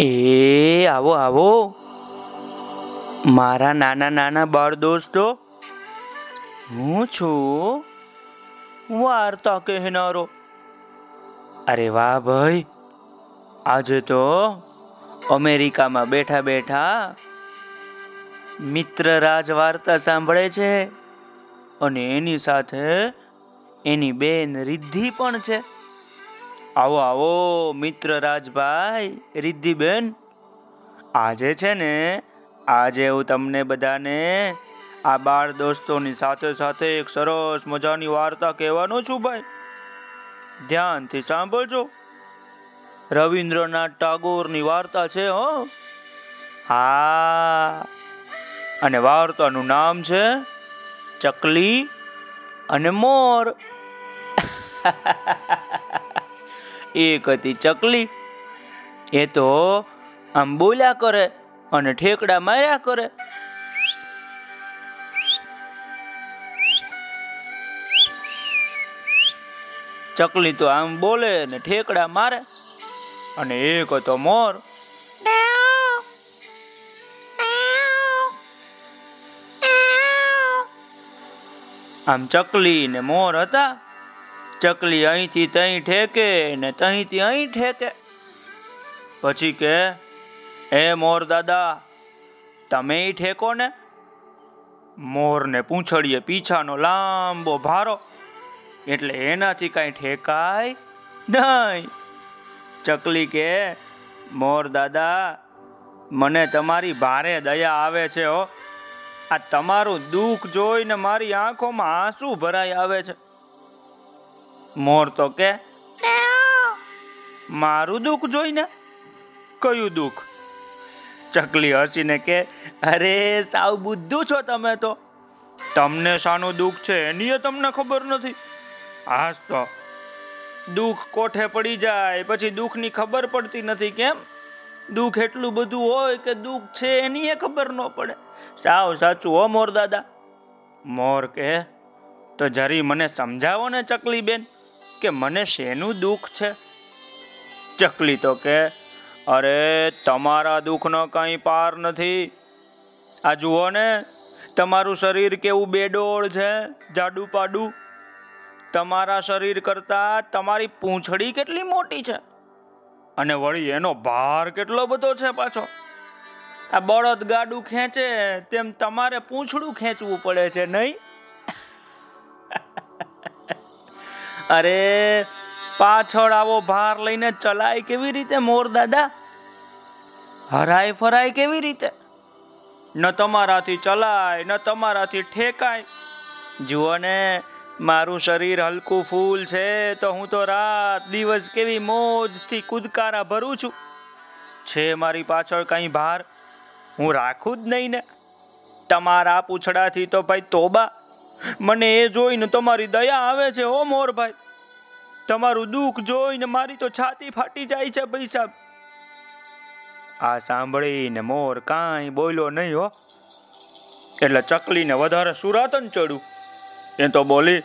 એ, આવો આવો. મારા નાના નાના બાળ દોસ્તો, હું છું વાર્તા કહેનારો. અરે વાહ ભાઈ, આજે તો અમેરિકામાં બેઠા બેઠા મિત્ર રાજ વાર્તા સાંભળે છે અને એની સાથે એની બેન રિદ્ધિ પણ છે. આવો આવો, મિત્ર રાજભાઈ, રિદ્ધિબેન. આજે છે ને, આજે હું તમને બધાને આ બાળ દોસ્તોની સાથે સાથે એક સરસ મજાની વાર્તા કહેવાનો છું ભાઈ. ધ્યાનથી સાંભળજો. રવિન્દ્રનાથ ટાગોરની વાર્તા છે, હો. હા. અને વાર્તાનું નામ છે, ચકલી અને મોર. એક હતી ચકલી. એ તો આમ બોલ્યા કરે અને ઠેકડા માર્યા કરે. ચકલી તો આમ બોલે ને ઠેકડા મારે અને એક હતો મોર. આમ ચકલી ને મોર હતા. ચકલી અહીંથી તહીં ઠેકે ને તહીંથી અહીં ઠેકે. પછી કે એ મોર દાદા, તમે ઠેકો ને? મોરને પૂંછડીએ પીછાનો લાંબો ભારો. એટલે એનાથી કાંઈ ઠેકાય નહીં. ચકલી કે, મોર દાદા, મને તમારી ભારે દયા આવે છે હો. આ તમારું દુઃખ જોઈને મારી આંખોમાં આંસુ ભરાઈ આવે છે. મોર તો કે મારું દુઃખ જોઈને? કયું દુઃખ? ચકલી હસીને કે અરે સાવ બુદ્ધુ છો તમે તો. તમને શાનું દુઃખ છે એની તમને ખબર નથી. હાસ તો દુઃખ કોઠે પડી જાય? પછી દુઃખની ખબર પડતી નથી કેમ? દુઃખ એટલું બધું હોય કે દુઃખ છે એની ખબર ન પડે. સાવ સાચું હો મોર દાદા. મોર કે? તો જરી મને સમજાવો ને ચકલી બેન કે મને શેનું દુઃખ છે? ચકલી તો કે, અરે, તમારા દુઃખનો કંઈ પાર નથી. આ જુઓ ને, તમારું શરીર કેવું બેડોળ છે જાડું પાડું તમારા શરીર કરતા તમારી પૂંછડી કેટલી મોટી છે? અને વળી એનો ભાર કેટલો બધો છે પાછો? આ બળદ ગાડું ખેંચે તેમ તમારે પૂંછડું ખેંચવું પડે છે, નહીં? અરે, પાછળ આવો ભાર લઈને ચલાય કેવી રીતે, મોર દાદા? હરાય ફરાય કેવી રીતે? ન તમારાથી ચલાય, ન તમારાથી ઠેકાય. જુઓ ને, મારું શરીર હલકું ફૂલ છે, તો હું તો રાત દિવસ કેવી મોજથી કૂદકારા ભરું છું. છે મારી પાછળ કંઈ ભાર, હું રાખું જ નહીં ને. તમારા પૂછડાથી તો ભાઈ તોબા. મને એ જોઈને તમારી દયા આવે છે ઓ મોરભાઈ. તમારું દુઃખ જોઈને મારી તો છાતી ફાટી જાય છે ભાઈ સાહેબ આ સાંભળીને મોર કાંઈ બોલ્યો નહીં, હો. એટલે ચકલીને વધારે સુરાતન ચડ્યું. એ તો બોલી,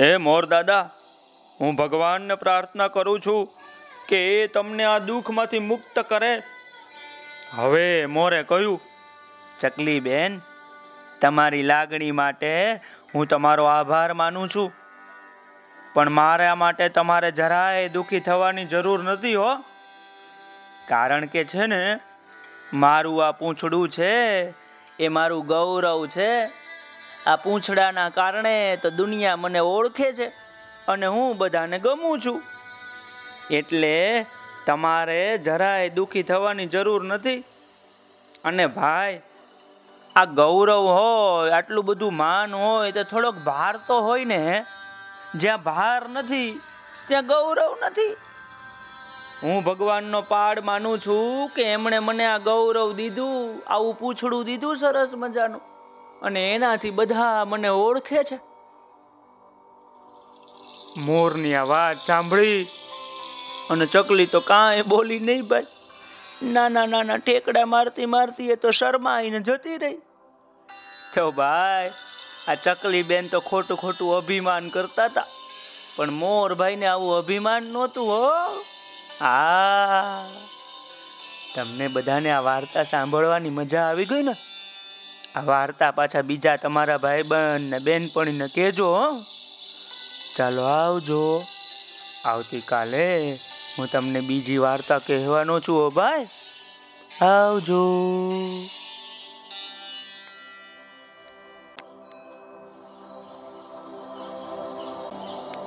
હે મોર દાદા, હું ભગવાનને પ્રાર્થના કરું છું કે એ તમને આ દુઃખમાંથી મુક્ત કરે. હવે મોરે કહ્યું ચકલી બેન તમારી લાગણી માટે હું તમારો આભાર માનું છું. પણ મારા માટે તમારે જરાય દુઃખી થવાની જરૂર નથી હો. કારણ કે છે ને, મારું આ પૂંછડું છે, એ મારું ગૌરવ છે. આ પૂંછડાના કારણે તો દુનિયા મને ઓળખે છે અને હું બધાને ગમું છું. એટલે તમારે જરાય દુઃખી થવાની જરૂર નથી. અને ભાઈ આ ગૌરવ હોય, આટલું બધું માન હોય, તો થોડોક ભાર તો હોય ને, જ્યાં ભાર નથી, ત્યાં ગૌરવ નથી. હું ભગવાનનો પાડ માનું છું કે એમણે મને આ ગૌરવ દીધું, આવું પૂછડું દીધું સરસ મજાનું, અને એનાથી બધા મને ઓળખે છે. મોરની આ વાત સાંભળી, અને ચકલી તો કાંઈ બોલી નહીં ભાઈ નાના નાના ઠેકડા મારતી મારતી એ તો શરમાઈને જતી રહી. તો ભાઈ, આ ચકલી બેન તો ખોટું ખોટું અભિમાન કરતા હતા પણ મોરભાઈને આવું અભિમાન નહોતું, હો. હા. તમને બધાને આ વાર્તા સાંભળવાની મજા આવી ગઈ ને? આ વાર્તા પાછા બીજા તમારા ભાઈબંધ ને બેનપણીને કહેજો ચાલો આવજો. આવતીકાલે હું તમને બીજી વાર્તા કહેવાનો છું હો ભાઈ. આવજો.